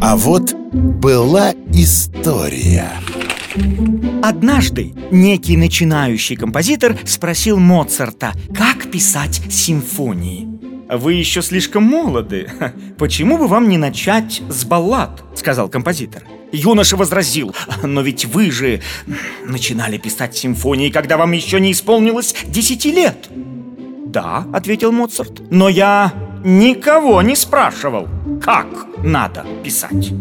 А вот была история Однажды некий начинающий композитор спросил Моцарта, как писать симфонии. «Вы еще слишком молоды. Почему бы вам не начать с баллад?» — сказал композитор. Юноша возразил, «Но ведь вы же начинали писать симфонии, когда вам еще не исполнилось десяти лет». «Да», — ответил Моцарт, «но я никого не спрашивал, как надо писать».